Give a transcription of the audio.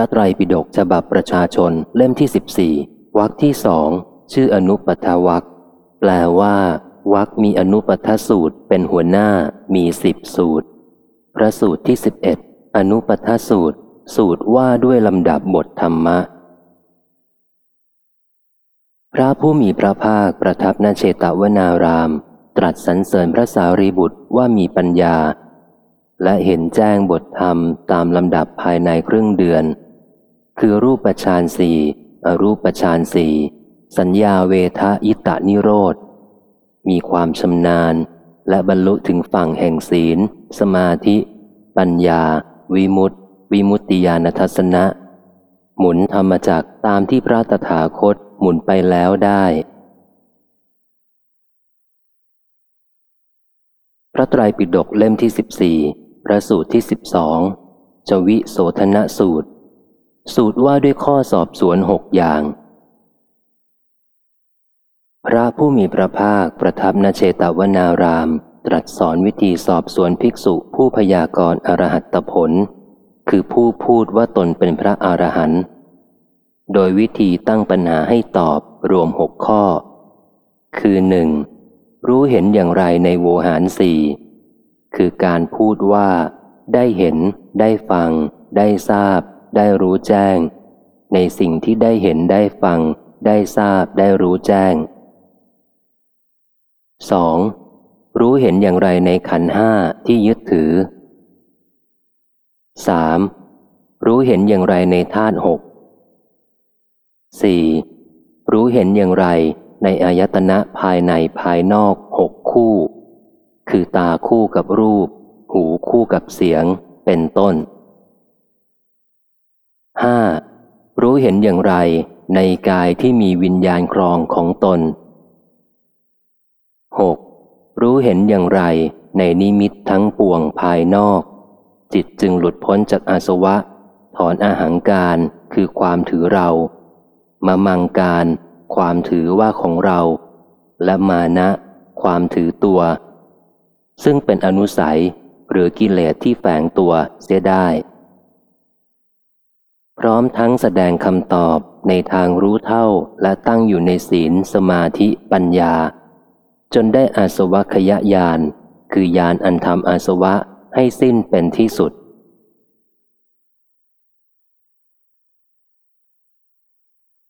ระไตรปิฎกฉบับประชาชนเล่มที่สิบสี่วรรคที่สองชื่ออนุปัฏฐวักแปลว่าวรรคมีอนุปัฏฐสูตรเป็นหัวหน้ามีสิบสูตร พระสูตรที่สิบเอ็ดอนุปัฏฐสูตร สูตรว่าด้วยลำดับบทธรรมะ พระผู้มีพระภาคประทับณเชตวนาราม ตรัสสรรเสริญพระสารีบุตรว่ามีปัญญา และเห็นแจ้งบทธรรมตามลำดับภายในครึ่งเดือน คือรูปฌานสี่อรูปฌานสี่สัญญาเวทะยิตะนิโรธ มีความชำนาญและบรรลุถึงฝั่งแห่งศีล สมาธิ ปัญญา วิมุตติ วิมุตติญาณทัศนะ หมุนธรรมจักตามที่พระตถาคตหมุนไปแล้วได้ พระไตรปิฎกเล่มที่สิบสี่พระสูตรที่สิบสองจวิโสธนสูตร สูตรว่าด้วยข้อสอบสวนหกอย่าง พระผู้มีพระภาคประทับนเชตวนาราม ตรัสสอนวิธีสอบสวนภิกษุผู้พยากรณ์อรหัตผล คือผู้พูดว่าตนเป็นพระอรหันต์โดยวิธีตั้งปัญหาให้ตอบรวมหกข้อ คือหนึ่งรู้เห็นอย่างไรในโวหารสี่คือการพูดว่า ได้เห็น ได้ฟัง ได้ทราบ ได้รู้แจ้ง ในสิ่งที่ได้เห็นได้ฟัง ได้ทราบได้รู้แจ้ง 2. รู้เห็นอย่างไรในขันห้าที่ยึดถือ 3. รู้เห็นอย่างไรในธาตุหก 4. รู้เห็นอย่างไรในอายตนะภายในภายนอกหกคู่ คือตาคู่กับรูป หูคู่กับเสียง เป็นต้น 5. รู้เห็นอย่างไรในกายที่มีวิญญาณครองของตน 6. รู้เห็นอย่างไรในนิมิตทั้งปวงภายนอก จิตจึงหลุดพ้นจากอาสวะ ถอนอาหังการคือความถือเรา มามังการ ความถือว่าของเรา และมานะ ความถือตัว ซึ่งเป็นอนุสัยหรือกิเลสที่แฝงตัวเสียได้ พร้อมทั้งแสดงคำตอบในทางรู้เท่าและตั้งอยู่ในศีลสมาธิปัญญา จนได้อาสวะขยะยาน คือยานอันทำอาสวะให้สิ้นเป็นที่สุด